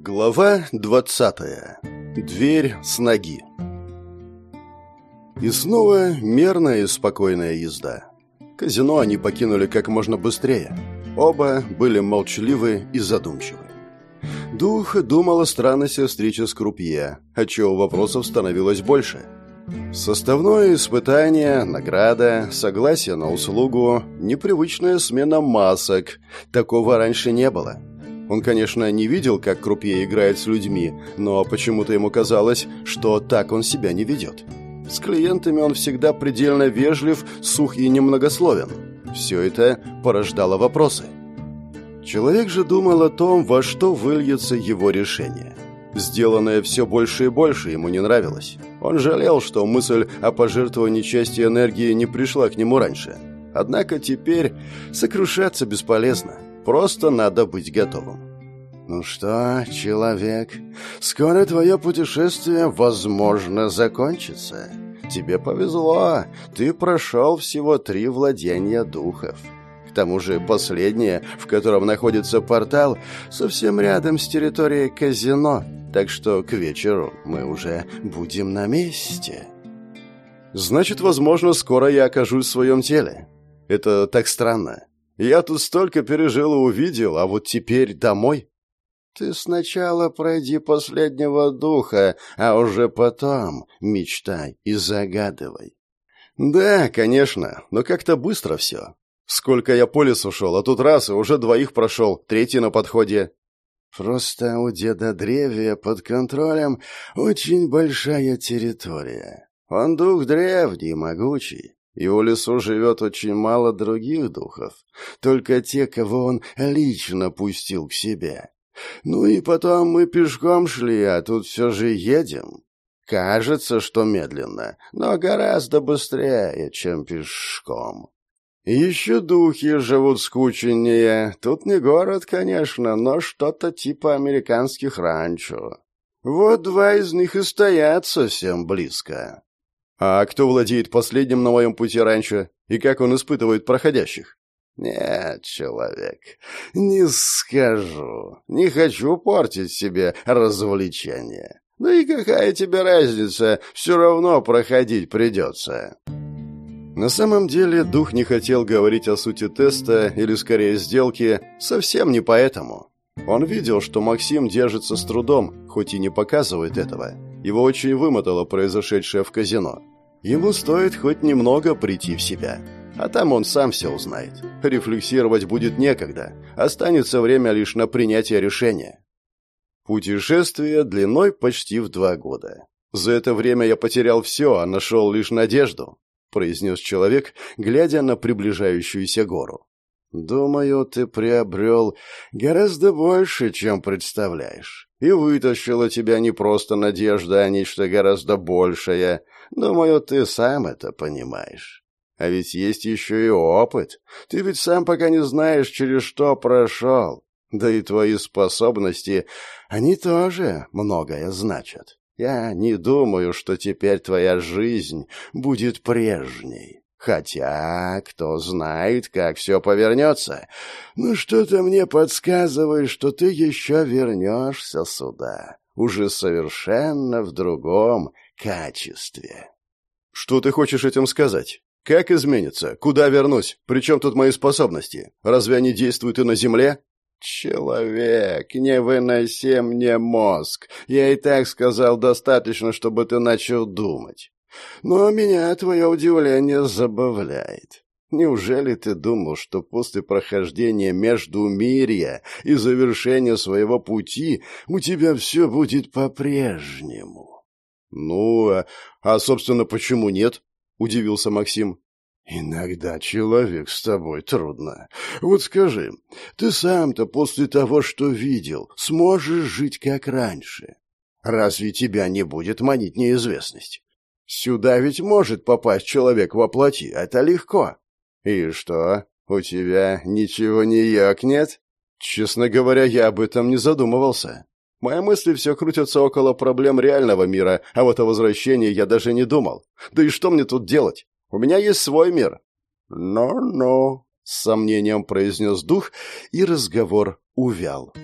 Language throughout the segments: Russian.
Глава двадцатая. Дверь с ноги. И снова мерная и спокойная езда. Казино они покинули как можно быстрее. Оба были молчаливы и задумчивы. Дух думал о странности встречи с Крупье, отчего вопросов становилось больше. Составное испытание, награда, согласие на услугу, непривычная смена масок. Такого раньше не было. Он, конечно, не видел, как Крупье играет с людьми, но почему-то ему казалось, что так он себя не ведет. С клиентами он всегда предельно вежлив, сух и немногословен. Все это порождало вопросы. Человек же думал о том, во что выльется его решение. Сделанное все больше и больше ему не нравилось. Он жалел, что мысль о пожертвовании части энергии не пришла к нему раньше. Однако теперь сокрушаться бесполезно. Просто надо быть готовым. «Ну что, человек, скоро твое путешествие, возможно, закончится. Тебе повезло, ты прошел всего три владения духов. К тому же последнее, в котором находится портал, совсем рядом с территорией казино, так что к вечеру мы уже будем на месте». «Значит, возможно, скоро я окажусь в своем теле. Это так странно. Я тут столько пережил и увидел, а вот теперь домой. Ты сначала пройди последнего духа, а уже потом мечтай и загадывай. Да, конечно, но как-то быстро все. Сколько я по лесу шел, а тут раз и уже двоих прошел, третий на подходе. Просто у деда Древия под контролем очень большая территория. Он дух древний, могучий. И у лесу живет очень мало других духов, только те, кого он лично пустил к себе. Ну и потом мы пешком шли, а тут все же едем. Кажется, что медленно, но гораздо быстрее, чем пешком. еще духи живут скучнее. Тут не город, конечно, но что-то типа американских ранчо. Вот два из них и стоят совсем близко. А кто владеет последним на моем пути раньше? И как он испытывает проходящих? Нет, человек, не скажу. Не хочу портить себе развлечение. Ну и какая тебе разница? Все равно проходить придется. На самом деле, дух не хотел говорить о сути теста, или скорее сделки, совсем не поэтому. Он видел, что Максим держится с трудом, хоть и не показывает этого. Его очень вымотало произошедшее в казино. Ему стоит хоть немного прийти в себя. А там он сам все узнает. Рефлексировать будет некогда. Останется время лишь на принятие решения. Путешествие длиной почти в два года. За это время я потерял все, а нашел лишь надежду, произнес человек, глядя на приближающуюся гору. Думаю, ты приобрел гораздо больше, чем представляешь. И вытащила тебя не просто надежда, а нечто гораздо большее. Думаю, ты сам это понимаешь. А ведь есть еще и опыт. Ты ведь сам пока не знаешь, через что прошел. Да и твои способности, они тоже многое значат. Я не думаю, что теперь твоя жизнь будет прежней. Хотя, кто знает, как все повернется. Ну, что-то мне подсказывает, что ты еще вернешься сюда, уже совершенно в другом качестве. Что ты хочешь этим сказать? Как изменится? Куда вернусь? Причем тут мои способности? Разве они действуют и на Земле? «Человек, не выноси мне мозг. Я и так сказал достаточно, чтобы ты начал думать. Но меня твое удивление забавляет. Неужели ты думал, что после прохождения Междумирья и завершения своего пути у тебя все будет по-прежнему?» «Ну, а, а, собственно, почему нет?» — удивился Максим. «Иногда человек с тобой трудно. Вот скажи, ты сам-то после того, что видел, сможешь жить как раньше? Разве тебя не будет манить неизвестность? Сюда ведь может попасть человек во плоти, это легко. И что, у тебя ничего не ёкнет? Честно говоря, я об этом не задумывался. Мои мысли все крутятся около проблем реального мира, а вот о возвращении я даже не думал. Да и что мне тут делать? У меня есть свой мир. «Ну-ну», — с сомнением произнес дух, и разговор увял.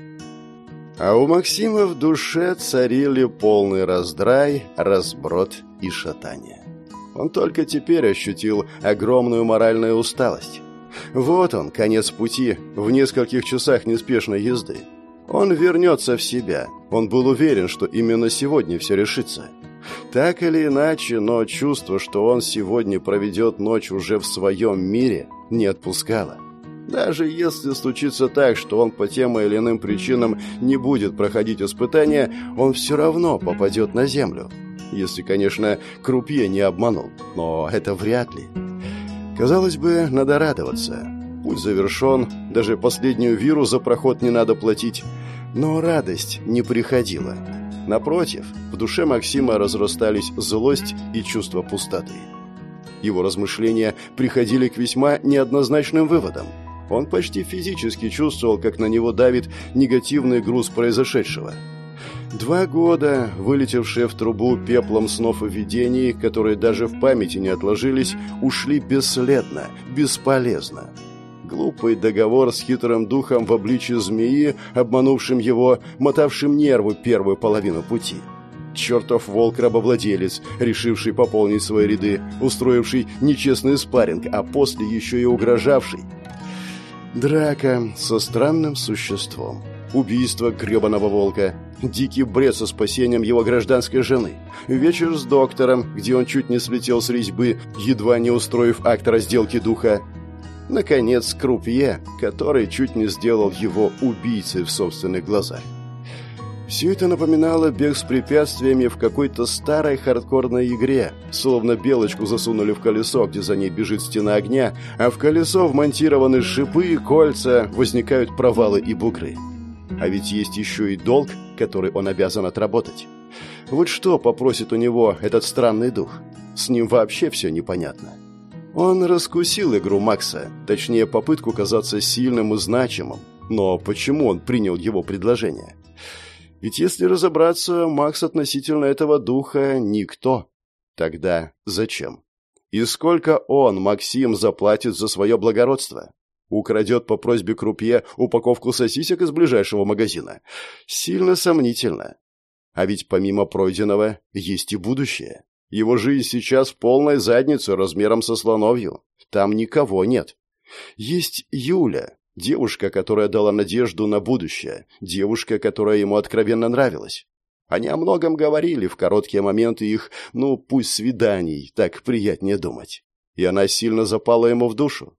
А у Максима в душе царили полный раздрай, разброд и шатание. Он только теперь ощутил огромную моральную усталость. Вот он, конец пути, в нескольких часах неспешной езды. Он вернется в себя. Он был уверен, что именно сегодня все решится. Так или иначе, но чувство, что он сегодня проведет ночь уже в своем мире, не отпускало. Даже если случится так, что он по тем или иным причинам не будет проходить испытания, он все равно попадет на землю. Если, конечно, Крупье не обманул. Но это вряд ли. Казалось бы, надо радоваться. Путь завершен, даже последнюю виру за проход не надо платить. Но радость не приходила. Напротив, в душе Максима разрастались злость и чувство пустоты. Его размышления приходили к весьма неоднозначным выводам. Он почти физически чувствовал, как на него давит негативный груз произошедшего. Два года, вылетевшие в трубу пеплом снов и видений, которые даже в памяти не отложились, ушли бесследно, бесполезно. Глупый договор с хитрым духом в обличье змеи, обманувшим его, мотавшим нервы первую половину пути. Чертов волк-рабовладелец, решивший пополнить свои ряды, устроивший нечестный спарринг, а после еще и угрожавший. Драка со странным существом. Убийство гребаного волка. Дикий бред со спасением его гражданской жены. Вечер с доктором, где он чуть не слетел с резьбы, едва не устроив акт разделки духа. Наконец, Крупье, который чуть не сделал его убийцей в собственных глазах. Все это напоминало бег с препятствиями в какой-то старой хардкорной игре, словно белочку засунули в колесо, где за ней бежит стена огня, а в колесо вмонтированы шипы и кольца, возникают провалы и бугры. А ведь есть еще и долг, который он обязан отработать. Вот что попросит у него этот странный дух? С ним вообще все непонятно. Он раскусил игру Макса, точнее попытку казаться сильным и значимым. Но почему он принял его предложение? Ведь если разобраться, Макс относительно этого духа никто. Тогда зачем? И сколько он, Максим, заплатит за свое благородство? Украдет по просьбе крупье упаковку сосисек из ближайшего магазина? Сильно сомнительно. А ведь помимо пройденного есть и будущее. Его жизнь сейчас в полной заднице размером со слоновью. Там никого нет. Есть Юля, Девушка, которая дала надежду на будущее. Девушка, которая ему откровенно нравилась. Они о многом говорили в короткие моменты их, ну, пусть свиданий, так приятнее думать. И она сильно запала ему в душу.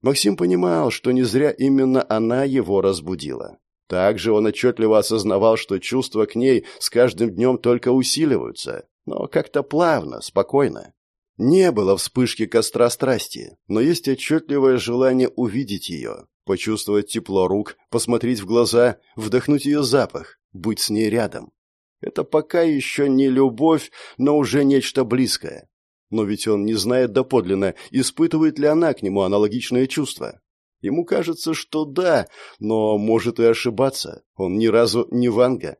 Максим понимал, что не зря именно она его разбудила. Также он отчетливо осознавал, что чувства к ней с каждым днем только усиливаются, но как-то плавно, спокойно. Не было вспышки костра страсти, но есть отчетливое желание увидеть ее, почувствовать тепло рук, посмотреть в глаза, вдохнуть ее запах, быть с ней рядом. Это пока еще не любовь, но уже нечто близкое. Но ведь он не знает доподлинно, испытывает ли она к нему аналогичные чувства. Ему кажется, что да, но может и ошибаться. Он ни разу не Ванга.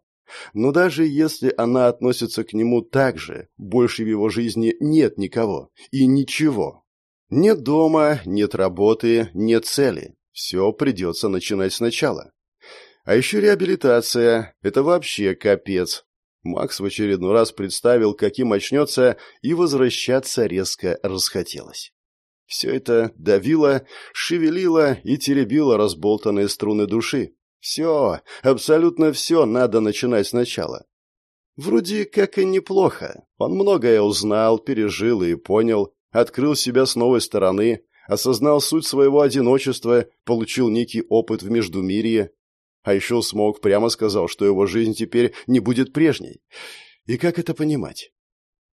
Но даже если она относится к нему так же, больше в его жизни нет никого и ничего. Нет дома, нет работы, нет цели. Все придется начинать сначала. А еще реабилитация – это вообще капец. Макс в очередной раз представил, каким очнется, и возвращаться резко расхотелось. Все это давило, шевелило и теребило разболтанные струны души. Все, абсолютно все надо начинать сначала. Вроде как и неплохо. Он многое узнал, пережил и понял, открыл себя с новой стороны, осознал суть своего одиночества, получил некий опыт в Междумирье. А еще Смоук прямо сказал, что его жизнь теперь не будет прежней. И как это понимать?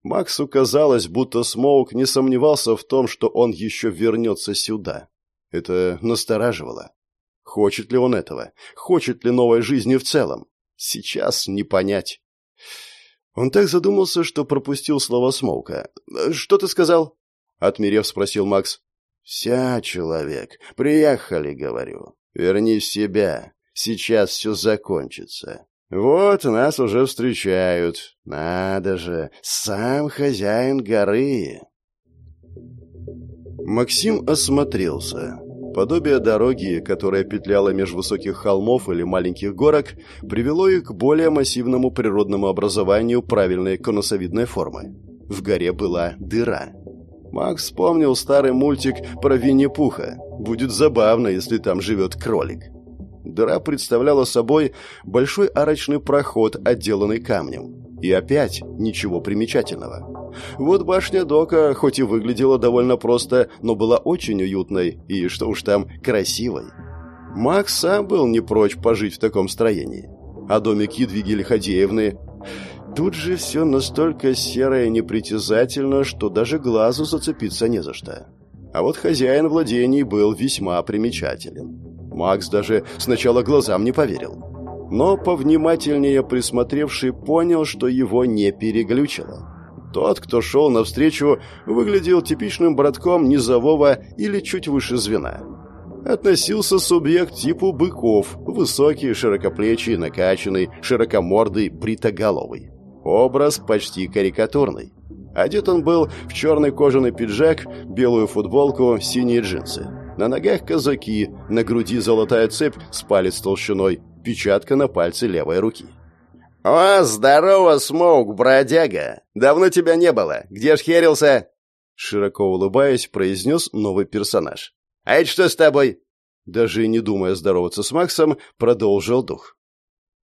Максу казалось, будто Смоук не сомневался в том, что он еще вернется сюда. Это настораживало. Хочет ли он этого? Хочет ли новой жизни в целом? Сейчас не понять. Он так задумался, что пропустил слово Смоука. «Что ты сказал?» Отмерев, спросил Макс. «Вся, человек. Приехали, говорю. Верни в себя. Сейчас все закончится. Вот нас уже встречают. Надо же, сам хозяин горы». Максим осмотрелся. Подобие дороги, которая петляла меж высоких холмов или маленьких горок, привело их к более массивному природному образованию правильной конусовидной формы. В горе была дыра. Макс вспомнил старый мультик про Винни-Пуха. Будет забавно, если там живет кролик. Дыра представляла собой большой арочный проход, отделанный камнем. И опять ничего примечательного. Вот башня Дока, хоть и выглядела довольно просто, но была очень уютной и, что уж там, красивой. Макс сам был не прочь пожить в таком строении. А домик Едвиги Лиходеевны... Тут же все настолько серое и непритязательно, что даже глазу зацепиться не за что. А вот хозяин владений был весьма примечателен. Макс даже сначала глазам не поверил но повнимательнее присмотревший понял, что его не переглючило. Тот, кто шел навстречу, выглядел типичным братком низового или чуть выше звена. Относился субъект типу быков, высокий, широкоплечий, накачанный, широкомордый, бритоголовый. Образ почти карикатурный. Одет он был в черный кожаный пиджак, белую футболку, синие джинсы. На ногах казаки, на груди золотая цепь с палец толщиной, печатка на пальце левой руки. «О, здорово, Смоук, бродяга! Давно тебя не было. Где ж херился?» Широко улыбаясь, произнес новый персонаж. «А это что с тобой?» Даже не думая здороваться с Максом, продолжил дух.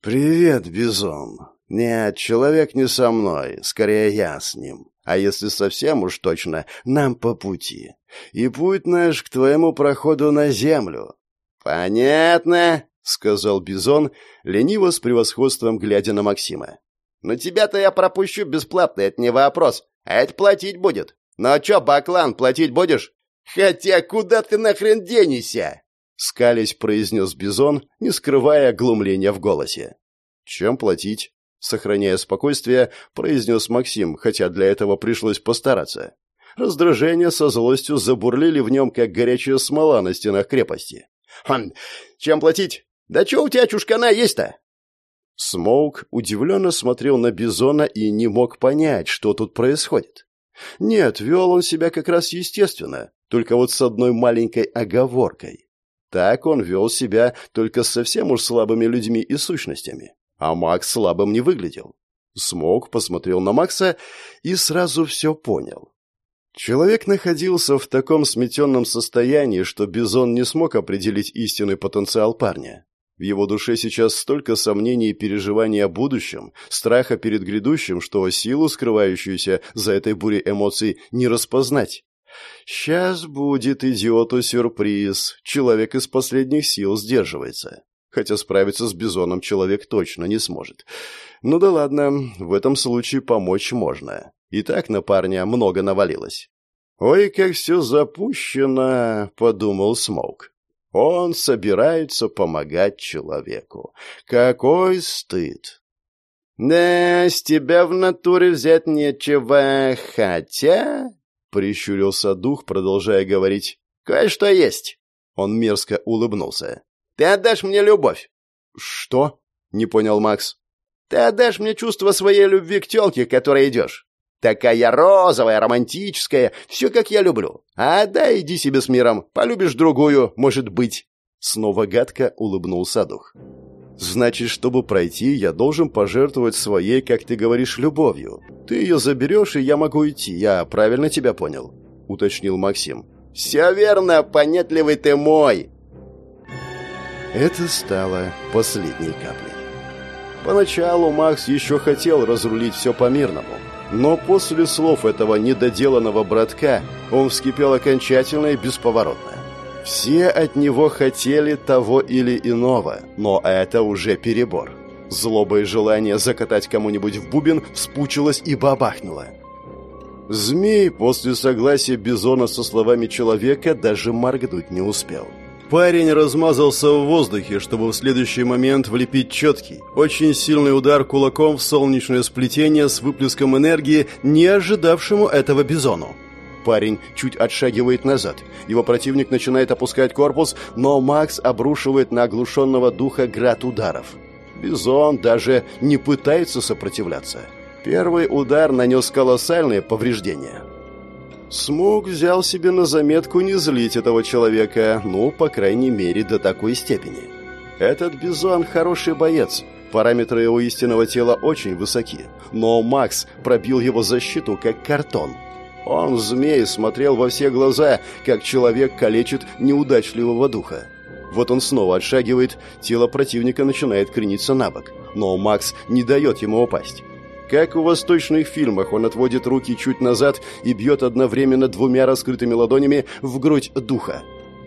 «Привет, Бизон. Нет, человек не со мной, скорее я с ним. А если совсем уж точно, нам по пути. И путь наш к твоему проходу на землю». «Понятно», — сказал Бизон, лениво с превосходством глядя на Максима. «Ну тебя-то я пропущу бесплатно, это не вопрос. А это платить будет. Ну а чё, Баклан, платить будешь? Хотя куда ты нахрен денешься?» Скались произнес Бизон, не скрывая глумления в голосе. «Чем платить?» Сохраняя спокойствие, произнес Максим, хотя для этого пришлось постараться. Раздражение со злостью забурлили в нем, как горячая смола на стенах крепости. «Хм, чем платить? «Да что у тебя чушкана есть-то?» Смоук удивленно смотрел на Бизона и не мог понять, что тут происходит. Нет, вел он себя как раз естественно, только вот с одной маленькой оговоркой. Так он вел себя только с совсем уж слабыми людьми и сущностями. А Макс слабым не выглядел. Смоук посмотрел на Макса и сразу все понял. Человек находился в таком смятенном состоянии, что Бизон не смог определить истинный потенциал парня. В его душе сейчас столько сомнений и переживаний о будущем, страха перед грядущим, что силу, скрывающуюся за этой бурей эмоций, не распознать. Сейчас будет идиоту сюрприз. Человек из последних сил сдерживается. Хотя справиться с Бизоном человек точно не сможет. Ну да ладно, в этом случае помочь можно. И так на парня много навалилось. «Ой, как все запущено», — подумал Смоук. Он собирается помогать человеку. Какой стыд! «Да, с тебя в натуре взять нечего, хотя...» — прищурился дух, продолжая говорить. «Кое-что есть». Он мерзко улыбнулся. «Ты отдашь мне любовь». «Что?» — не понял Макс. «Ты отдашь мне чувство своей любви к тёлке, к которой идешь. Такая розовая, романтическая, все как я люблю. А да, иди себе с миром, полюбишь другую, может быть». Снова гадко улыбнулся дух. «Значит, чтобы пройти, я должен пожертвовать своей, как ты говоришь, любовью. Ты ее заберешь, и я могу идти. Я правильно тебя понял?» — уточнил Максим. «Все верно, понятливый ты мой!» Это стало последней каплей. Поначалу Макс еще хотел разрулить все по-мирному, но после слов этого недоделанного братка он вскипел окончательно и бесповоротно. Все от него хотели того или иного, но это уже перебор. Злоба и желание закатать кому-нибудь в бубен вспучилось и бабахнуло. Змей после согласия Бизона со словами человека даже моргнуть не успел. Парень размазался в воздухе, чтобы в следующий момент влепить четкий, очень сильный удар кулаком в солнечное сплетение с выплеском энергии, не ожидавшему этого бизону. Парень чуть отшагивает назад. Его противник начинает опускать корпус, но Макс обрушивает на оглушенного духа град ударов. Бизон даже не пытается сопротивляться. Первый удар нанес колоссальные повреждения. Смоук взял себе на заметку не злить этого человека, ну, по крайней мере, до такой степени. Этот Бизон хороший боец, параметры его истинного тела очень высоки, но Макс пробил его защиту как картон. Он, змей, смотрел во все глаза, как человек калечит неудачливого духа. Вот он снова отшагивает, тело противника начинает крениться на бок, но Макс не дает ему упасть. Как в восточных фильмах, он отводит руки чуть назад и бьет одновременно двумя раскрытыми ладонями в грудь духа.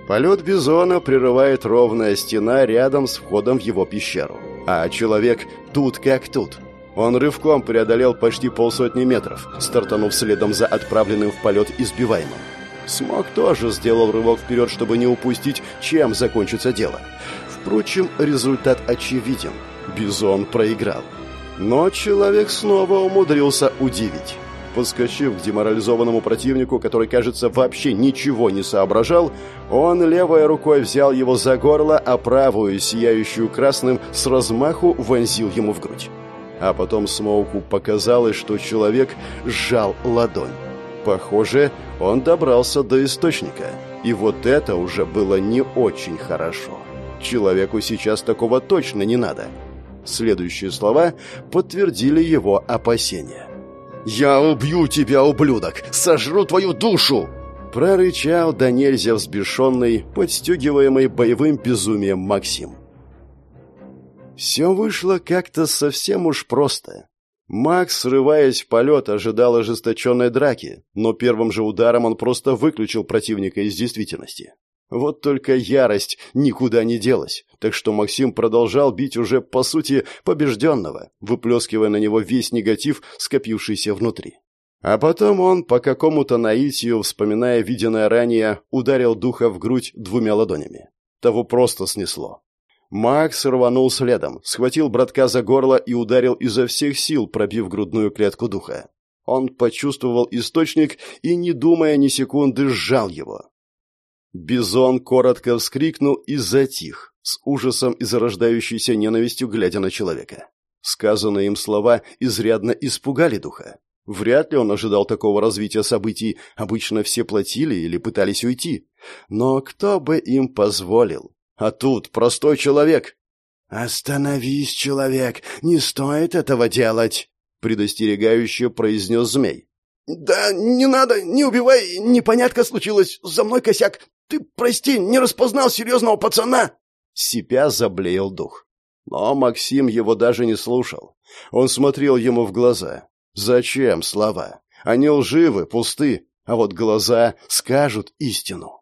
Полет бизона прерывает ровная стена рядом с входом в его пещеру. А человек тут как тут. Он рывком преодолел почти полсотни метров, стартанув следом за отправленным в полет избиваемым. Смог тоже сделал рывок вперед, чтобы не упустить, чем закончится дело. Впрочем, результат очевиден. Бизон проиграл. Но человек снова умудрился удивить. Подскочив к деморализованному противнику, который, кажется, вообще ничего не соображал, он левой рукой взял его за горло, а правую, сияющую красным, с размаху вонзил ему в грудь. А потом Смоуку показалось, что человек сжал ладонь. Похоже, он добрался до источника. И вот это уже было не очень хорошо. Человеку сейчас такого точно не надо. Следующие слова подтвердили его опасения. «Я убью тебя, ублюдок! Сожру твою душу!» Прорычал да нельзя взбешенный, подстегиваемый боевым безумием Максим. Все вышло как-то совсем уж просто. Макс, срываясь в полет, ожидал ожесточенной драки, но первым же ударом он просто выключил противника из действительности. Вот только ярость никуда не делась, так что Максим продолжал бить уже, по сути, побежденного, выплескивая на него весь негатив, скопившийся внутри. А потом он, по какому-то наитию, вспоминая виденное ранее, ударил духа в грудь двумя ладонями. Того просто снесло. Макс рванул следом, схватил братка за горло и ударил изо всех сил, пробив грудную клетку духа. Он почувствовал источник и, не думая ни секунды, сжал его. Бизон коротко вскрикнул и затих, с ужасом и зарождающейся ненавистью глядя на человека. Сказанные им слова изрядно испугали духа. Вряд ли он ожидал такого развития событий, обычно все платили или пытались уйти. Но кто бы им позволил? А тут простой человек. «Остановись, человек, не стоит этого делать», — предостерегающе произнес змей. «Да не надо, не убивай, непонятка случилась, за мной косяк, «Ты, прости, не распознал серьезного пацана!» Сипя заблеял дух. Но Максим его даже не слушал. Он смотрел ему в глаза. «Зачем слова? Они лживы, пусты, а вот глаза скажут истину».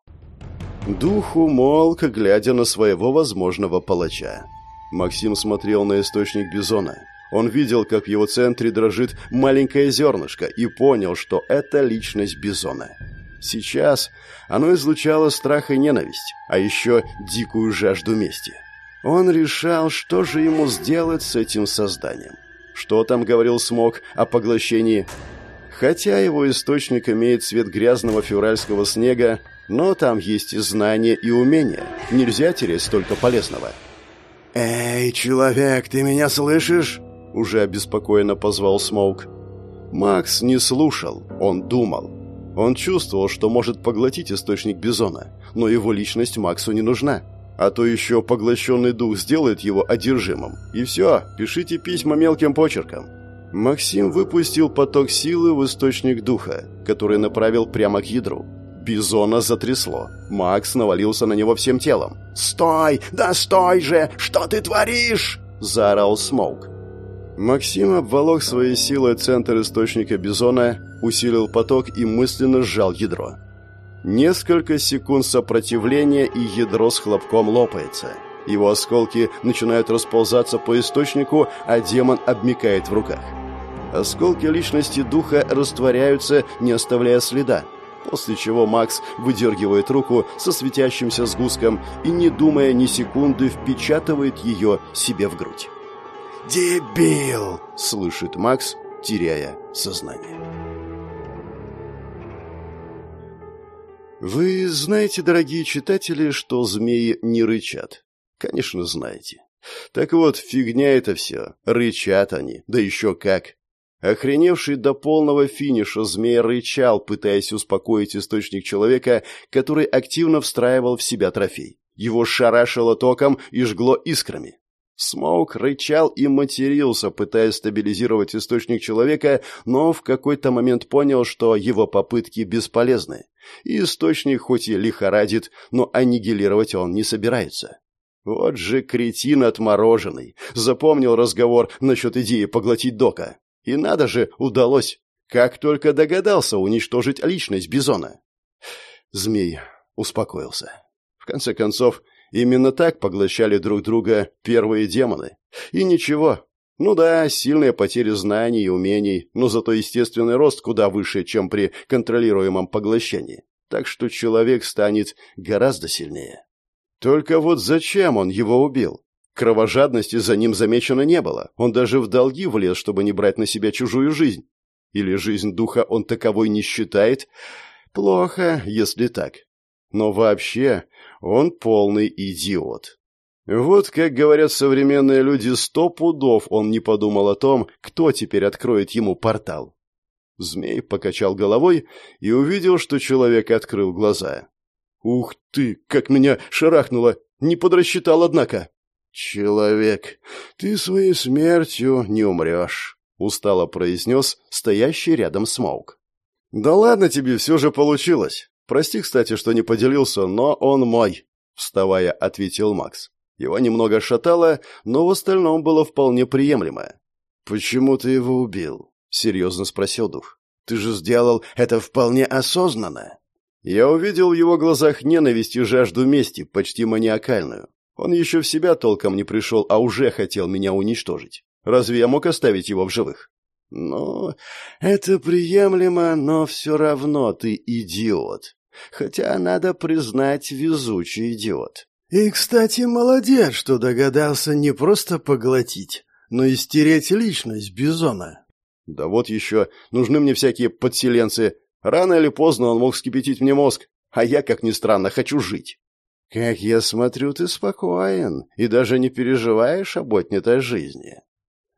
Дух умолк, глядя на своего возможного палача. Максим смотрел на источник Бизона. Он видел, как в его центре дрожит маленькое зернышко, и понял, что это личность Бизона. Сейчас оно излучало страх и ненависть, а еще дикую жажду мести. Он решал, что же ему сделать с этим созданием. Что там говорил Смок о поглощении? Хотя его источник имеет цвет грязного февральского снега, но там есть и знания, и умения. Нельзя терять столько полезного. «Эй, человек, ты меня слышишь?» Уже обеспокоенно позвал Смоук. Макс не слушал, он думал. Он чувствовал, что может поглотить источник Бизона, но его личность Максу не нужна. А то еще поглощенный дух сделает его одержимым. И все, пишите письма мелким почерком. Максим выпустил поток силы в источник духа, который направил прямо к ядру. Бизона затрясло. Макс навалился на него всем телом. «Стой! Да стой же! Что ты творишь?» – заорал Смоук. Максим обволок своей силой центр источника Бизона усилил поток и мысленно сжал ядро. Несколько секунд сопротивления, и ядро с хлопком лопается. Его осколки начинают расползаться по источнику, а демон обмикает в руках. Осколки личности духа растворяются, не оставляя следа, после чего Макс выдергивает руку со светящимся сгустком и, не думая ни секунды, впечатывает ее себе в грудь. «Дебил!» — слышит Макс, теряя сознание. Вы знаете, дорогие читатели, что змеи не рычат? Конечно, знаете. Так вот, фигня это все. Рычат они, да еще как. Охреневший до полного финиша змей рычал, пытаясь успокоить источник человека, который активно встраивал в себя трофей. Его шарашило током и жгло искрами. Смоук рычал и матерился, пытаясь стабилизировать источник человека, но в какой-то момент понял, что его попытки бесполезны. И источник хоть и лихорадит, но аннигилировать он не собирается. Вот же кретин отмороженный. Запомнил разговор насчет идеи поглотить Дока. И надо же, удалось. Как только догадался уничтожить личность Бизона. Змей успокоился. В конце концов, именно так поглощали друг друга первые демоны. И ничего. Ну да, сильные потери знаний и умений, но зато естественный рост куда выше, чем при контролируемом поглощении. Так что человек станет гораздо сильнее. Только вот зачем он его убил? Кровожадности за ним замечено не было. Он даже в долги влез, чтобы не брать на себя чужую жизнь. Или жизнь духа он таковой не считает? Плохо, если так. Но вообще он полный идиот. Вот, как говорят современные люди, сто пудов он не подумал о том, кто теперь откроет ему портал. Змей покачал головой и увидел, что человек открыл глаза. «Ух ты, как меня шарахнуло! Не подрасчитал, однако!» «Человек, ты своей смертью не умрешь», — устало произнес стоящий рядом Смоук. «Да ладно тебе, все же получилось. Прости, кстати, что не поделился, но он мой», — вставая, ответил Макс. Его немного шатало, но в остальном было вполне приемлемо. «Почему ты его убил?» — серьезно спросил дух. «Ты же сделал это вполне осознанно». Я увидел в его глазах ненависть и жажду мести, почти маниакальную. Он еще в себя толком не пришел, а уже хотел меня уничтожить. Разве я мог оставить его в живых? Ну, это приемлемо, но все равно ты идиот. Хотя, надо признать, везучий идиот. И, кстати, молодец, что догадался не просто поглотить, но и стереть личность Бизона. Да вот еще, нужны мне всякие подселенцы. Рано или поздно он мог скипятить мне мозг, а я, как ни странно, хочу жить. «Как я смотрю, ты спокоен и даже не переживаешь об отнятой жизни».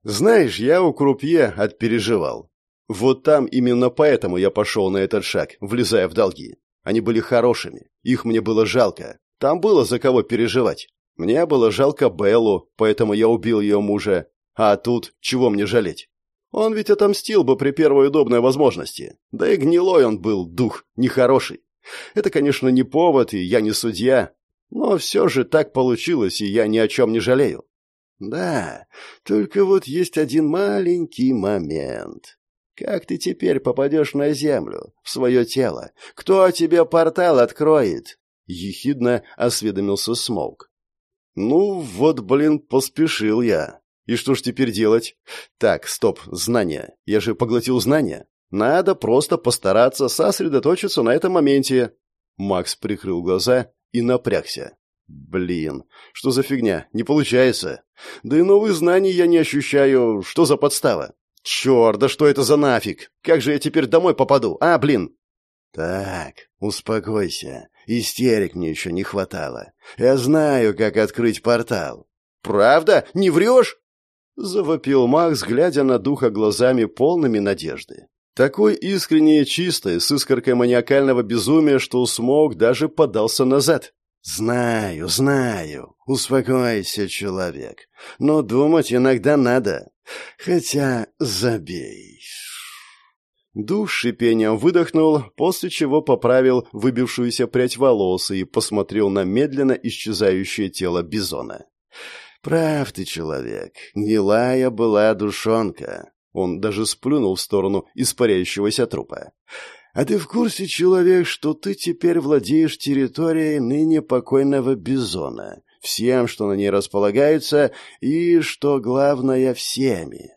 «Знаешь, я у Крупье отпереживал. Вот там именно поэтому я пошел на этот шаг, влезая в долги. Они были хорошими, их мне было жалко. Там было за кого переживать. Мне было жалко Беллу, поэтому я убил ее мужа. А тут чего мне жалеть? Он ведь отомстил бы при первой удобной возможности. Да и гнилой он был, дух, нехороший. Это, конечно, не повод, и я не судья, но все же так получилось, и я ни о чем не жалею. Да, только вот есть один маленький момент. Как ты теперь попадешь на землю, в свое тело? Кто тебе портал откроет? Ехидно осведомился Смоук. Ну, вот, блин, поспешил я. И что ж теперь делать? Так, стоп, знания. Я же поглотил знания. Надо просто постараться сосредоточиться на этом моменте. Макс прикрыл глаза и напрягся. Блин, что за фигня? Не получается. Да и новых знаний я не ощущаю. Что за подстава? Черт, да что это за нафиг? Как же я теперь домой попаду? А, блин. Так, успокойся. Истерик мне еще не хватало. Я знаю, как открыть портал. Правда? Не врешь? Завопил Макс, глядя на духа глазами полными надежды. Такой искренне чистой, с искоркой маниакального безумия, что смог даже подался назад. «Знаю, знаю. Успокойся, человек. Но думать иногда надо. Хотя забей». Дух шипением выдохнул, после чего поправил выбившуюся прядь волос и посмотрел на медленно исчезающее тело бизона. «Прав ты, человек. Гнилая была душонка. Он даже сплюнул в сторону испаряющегося трупа. «А ты в курсе, человек, что ты теперь владеешь территорией ныне покойного Бизона, всем, что на ней располагается, и, что главное, всеми?»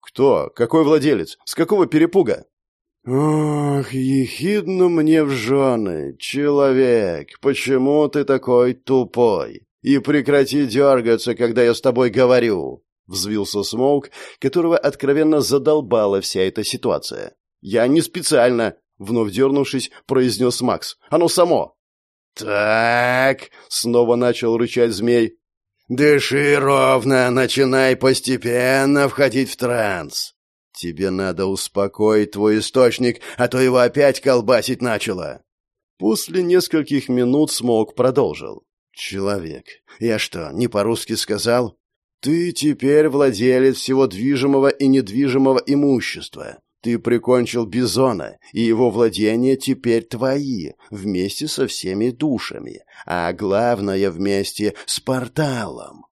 «Кто? Какой владелец? С какого перепуга?» «Ох, ехидно мне в жены, человек, почему ты такой тупой? И прекрати дергаться, когда я с тобой говорю!» Взвился Смоук, которого откровенно задолбала вся эта ситуация. «Я не специально!» — вновь дернувшись, произнес Макс. «Оно само!» «Так!» — снова начал рычать змей. «Дыши ровно, начинай постепенно входить в транс!» «Тебе надо успокоить твой источник, а то его опять колбасить начало!» После нескольких минут Смоук продолжил. «Человек, я что, не по-русски сказал? Ты теперь владелец всего движимого и недвижимого имущества. Ты прикончил Бизона, и его владения теперь твои, вместе со всеми душами, а главное, вместе с порталом.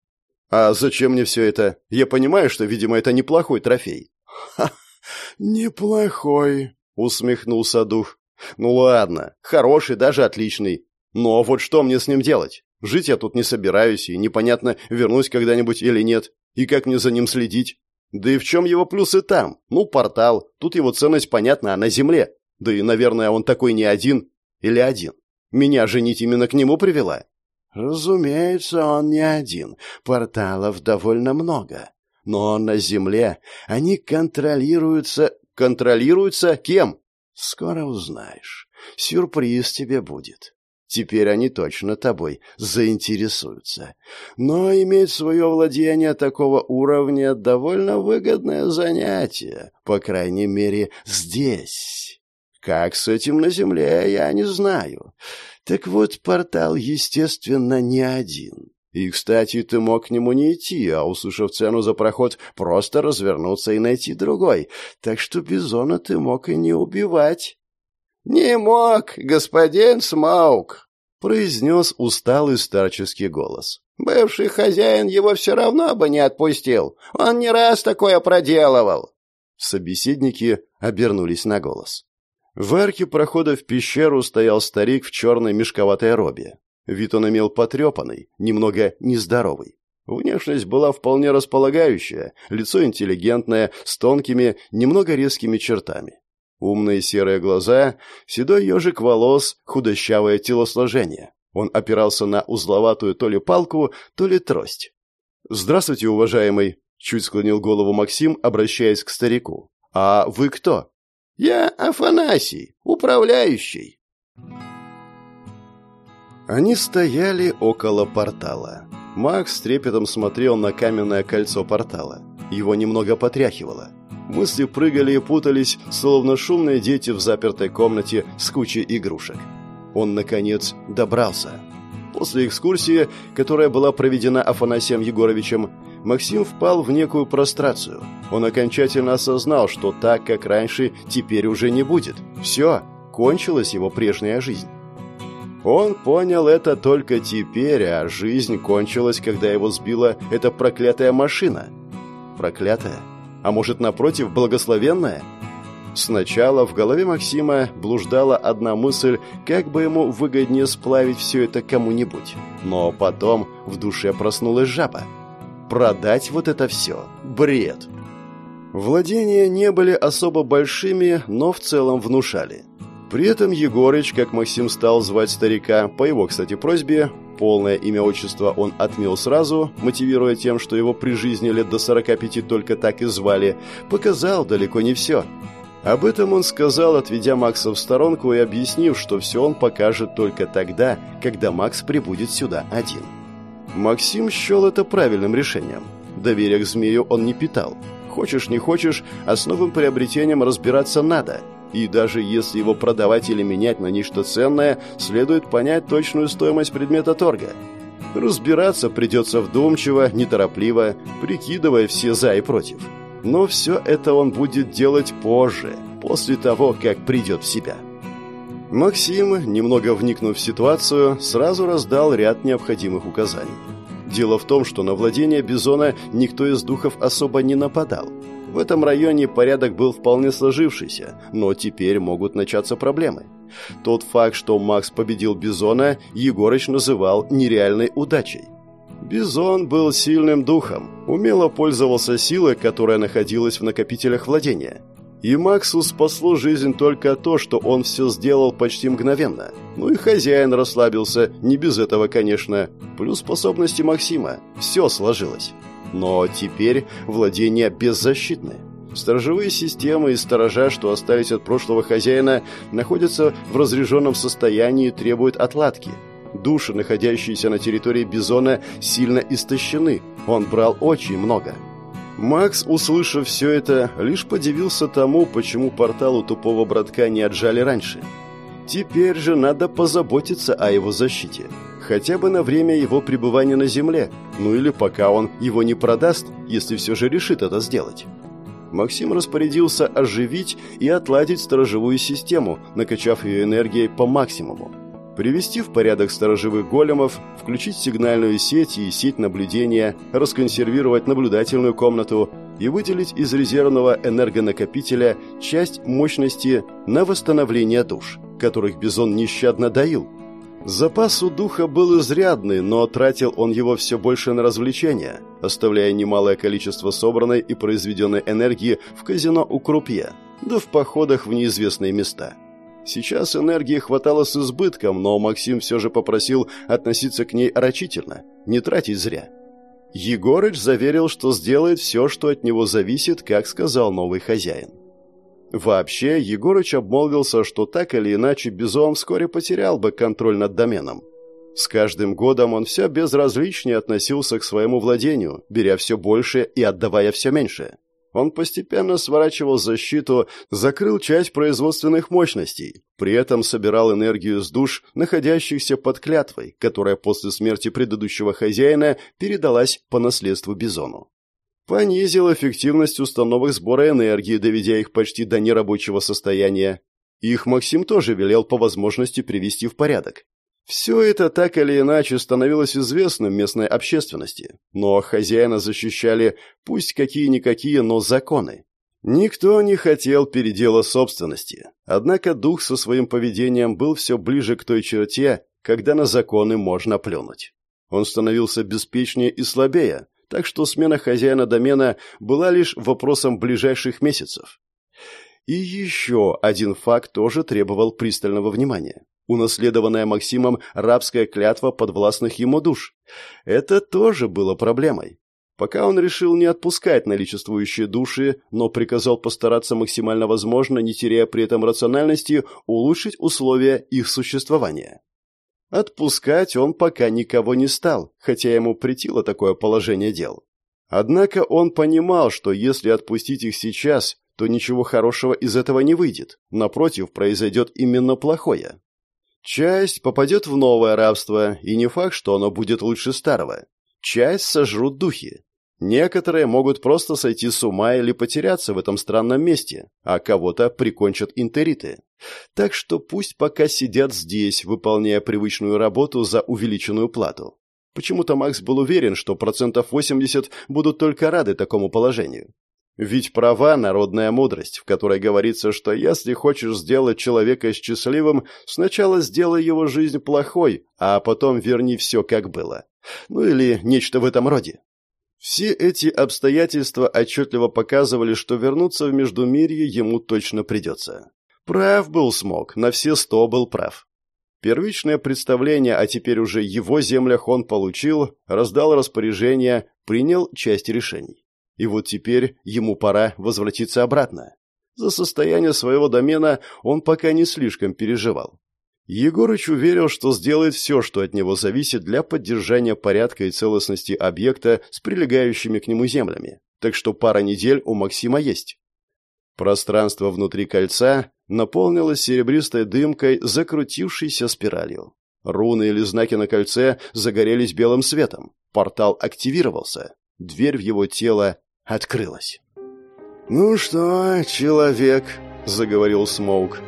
А зачем мне все это? Я понимаю, что, видимо, это неплохой трофей. Ха, неплохой, усмехнулся дух. Ну ладно, хороший, даже отличный. Но вот что мне с ним делать? Жить я тут не собираюсь, и непонятно, вернусь когда-нибудь или нет. И как мне за ним следить? Да и в чем его плюсы там? Ну, портал. Тут его ценность понятна, а на земле. Да и, наверное, он такой не один. Или один. Меня женить именно к нему привела. Разумеется, он не один. Порталов довольно много. Но на земле они контролируются... Контролируются кем? Скоро узнаешь. Сюрприз тебе будет. Теперь они точно тобой заинтересуются. Но иметь свое владение такого уровня — довольно выгодное занятие, по крайней мере, здесь. Как с этим на Земле, я не знаю. Так вот, портал, естественно, не один. И, кстати, ты мог к нему не идти, а, услышав цену за проход, просто развернуться и найти другой. Так что Бизона ты мог и не убивать. «Не мог, господин Смаук», — произнес усталый старческий голос. «Бывший хозяин его все равно бы не отпустил. Он не раз такое проделывал». Собеседники обернулись на голос. В арке прохода в пещеру стоял старик в черной мешковатой робе. Вид он имел потрепанный, немного нездоровый. Внешность была вполне располагающая, лицо интеллигентное, с тонкими, немного резкими чертами. Умные серые глаза, седой ежик волос, худощавое телосложение. Он опирался на узловатую то ли палку, то ли трость. «Здравствуйте, уважаемый!» — чуть склонил голову Максим, обращаясь к старику. «А вы кто?» «Я Афанасий, управляющий». Они стояли около портала. Макс трепетом смотрел на каменное кольцо портала. Его немного потряхивало. Мысли прыгали и путались, словно шумные дети в запертой комнате с кучей игрушек. Он, наконец, добрался. После экскурсии, которая была проведена Афанасием Егоровичем, Максим впал в некую прострацию. Он окончательно осознал, что так, как раньше, теперь уже не будет. Все, кончилась его прежняя жизнь. Он понял это только теперь, а жизнь кончилась, когда его сбила эта проклятая машина. Проклятая? А может, напротив, благословенная? Сначала в голове Максима блуждала одна мысль, как бы ему выгоднее сплавить все это кому-нибудь. Но потом в душе проснулась жаба. Продать вот это все – бред. Владения не были особо большими, но в целом внушали. При этом Егорыч, как Максим стал звать старика, по его, кстати, просьбе, Полное имя отчества он отмел сразу, мотивируя тем, что его при жизни лет до 45 только так и звали, показал далеко не все. Об этом он сказал, отведя Макса в сторонку и объяснив, что все он покажет только тогда, когда Макс прибудет сюда один. Максим счел это правильным решением. Доверия к змею он не питал. Хочешь не хочешь, а с новым приобретением разбираться надо – и даже если его продавать или менять на нечто ценное, следует понять точную стоимость предмета торга. Разбираться придется вдумчиво, неторопливо, прикидывая все «за» и «против». Но все это он будет делать позже, после того, как придет в себя. Максим, немного вникнув в ситуацию, сразу раздал ряд необходимых указаний. Дело в том, что на владение Бизона никто из духов особо не нападал. В этом районе порядок был вполне сложившийся, но теперь могут начаться проблемы. Тот факт, что Макс победил Бизона, Егорыч называл нереальной удачей. Бизон был сильным духом, умело пользовался силой, которая находилась в накопителях владения. И Максу спасло жизнь только то, что он все сделал почти мгновенно. Ну и хозяин расслабился, не без этого, конечно. Плюс способности Максима. Все сложилось. Но теперь владения беззащитны. Сторожевые системы и сторожа, что остались от прошлого хозяина, находятся в разряженном состоянии и требуют отладки. Души, находящиеся на территории Бизона, сильно истощены. Он брал очень много. Макс, услышав все это, лишь подивился тому, почему портал у тупого братка не отжали раньше. Теперь же надо позаботиться о его защите. Хотя бы на время его пребывания на Земле, ну или пока он его не продаст, если все же решит это сделать. Максим распорядился оживить и отладить сторожевую систему, накачав ее энергией по максимуму. Привести в порядок сторожевых големов, включить сигнальную сеть и сеть наблюдения, расконсервировать наблюдательную комнату и выделить из резервного энергонакопителя часть мощности на восстановление душ, которых Бизон нещадно доил. Запас у духа был изрядный, но тратил он его все больше на развлечения, оставляя немалое количество собранной и произведенной энергии в казино у крупье, да в походах в неизвестные места – Сейчас энергии хватало с избытком, но Максим все же попросил относиться к ней рачительно, не тратить зря. Егорыч заверил, что сделает все, что от него зависит, как сказал новый хозяин. Вообще, Егорыч обмолвился, что так или иначе Бизон вскоре потерял бы контроль над доменом. С каждым годом он все безразличнее относился к своему владению, беря все больше и отдавая все меньше. Он постепенно сворачивал защиту, закрыл часть производственных мощностей, при этом собирал энергию с душ, находящихся под клятвой, которая после смерти предыдущего хозяина передалась по наследству Бизону. Понизил эффективность установок сбора энергии, доведя их почти до нерабочего состояния. Их Максим тоже велел по возможности привести в порядок. Все это так или иначе становилось известным местной общественности, но хозяина защищали пусть какие-никакие, но законы. Никто не хотел передела собственности, однако дух со своим поведением был все ближе к той черте, когда на законы можно плюнуть. Он становился беспечнее и слабее, так что смена хозяина домена была лишь вопросом ближайших месяцев. И еще один факт тоже требовал пристального внимания унаследованная Максимом рабская клятва подвластных ему душ. Это тоже было проблемой. Пока он решил не отпускать наличествующие души, но приказал постараться максимально возможно, не теряя при этом рациональности, улучшить условия их существования. Отпускать он пока никого не стал, хотя ему претило такое положение дел. Однако он понимал, что если отпустить их сейчас, то ничего хорошего из этого не выйдет. Напротив, произойдет именно плохое. Часть попадет в новое рабство, и не факт, что оно будет лучше старого. Часть сожрут духи. Некоторые могут просто сойти с ума или потеряться в этом странном месте, а кого-то прикончат интериты. Так что пусть пока сидят здесь, выполняя привычную работу за увеличенную плату. Почему-то Макс был уверен, что процентов 80 будут только рады такому положению. Ведь права народная мудрость, в которой говорится, что если хочешь сделать человека счастливым, сначала сделай его жизнь плохой, а потом верни все как было. Ну или нечто в этом роде. Все эти обстоятельства отчетливо показывали, что вернуться в Междумирье ему точно придется. Прав был Смог, на все сто был прав. Первичное представление, а теперь уже его землях он получил, раздал распоряжение, принял часть решений. И вот теперь ему пора возвратиться обратно. За состояние своего домена он пока не слишком переживал. Егорыч уверил, что сделает все, что от него зависит для поддержания порядка и целостности объекта с прилегающими к нему землями. Так что пара недель у Максима есть. Пространство внутри кольца наполнилось серебристой дымкой, закрутившейся спиралью. Руны или знаки на кольце загорелись белым светом. Портал активировался. Дверь в его тело открылась. «Ну что, человек?» – заговорил Смоук.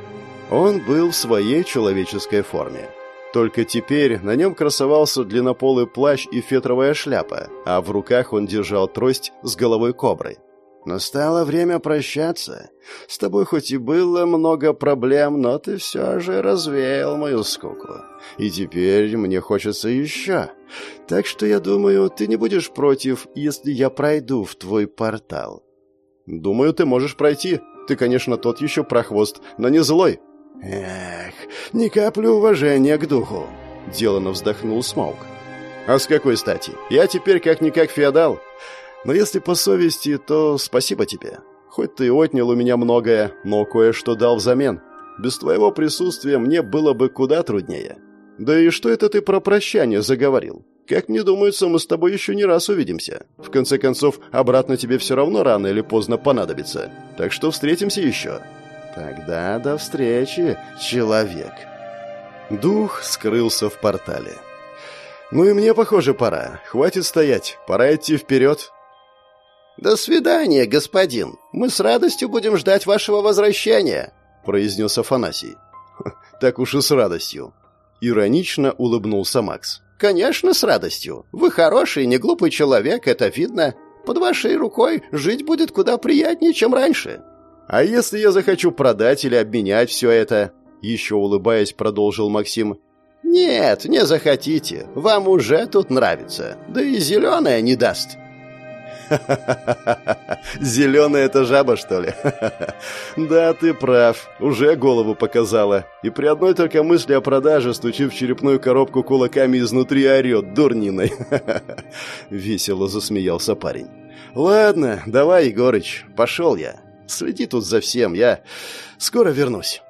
Он был в своей человеческой форме. Только теперь на нем красовался длиннополый плащ и фетровая шляпа, а в руках он держал трость с головой кобры. «Настало время прощаться. С тобой хоть и было много проблем, но ты все же развеял мою скуку. И теперь мне хочется еще. Так что я думаю, ты не будешь против, если я пройду в твой портал». «Думаю, ты можешь пройти. Ты, конечно, тот еще прохвост, но не злой». «Эх, ни капли уважения к духу», — делано вздохнул Смоук. «А с какой стати? Я теперь как-никак феодал». Но если по совести, то спасибо тебе. Хоть ты отнял у меня многое, но кое-что дал взамен. Без твоего присутствия мне было бы куда труднее. Да и что это ты про прощание заговорил? Как мне думается, мы с тобой еще не раз увидимся. В конце концов, обратно тебе все равно рано или поздно понадобится. Так что встретимся еще. Тогда до встречи, человек. Дух скрылся в портале. Ну и мне, похоже, пора. Хватит стоять, пора идти вперед. «До свидания, господин. Мы с радостью будем ждать вашего возвращения», — произнес Афанасий. «Так уж и с радостью». Иронично улыбнулся Макс. «Конечно, с радостью. Вы хороший, не глупый человек, это видно. Под вашей рукой жить будет куда приятнее, чем раньше». «А если я захочу продать или обменять все это?» Еще улыбаясь, продолжил Максим. «Нет, не захотите. Вам уже тут нравится. Да и зеленое не даст». Зеленая это жаба, что ли? Да, ты прав. Уже голову показала. И при одной только мысли о продаже, стучив черепную коробку кулаками изнутри, орет дурниной. Весело засмеялся парень. Ладно, давай, Егорыч, пошел я. Следи тут за всем, я скоро вернусь.